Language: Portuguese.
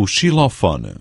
o xilofone.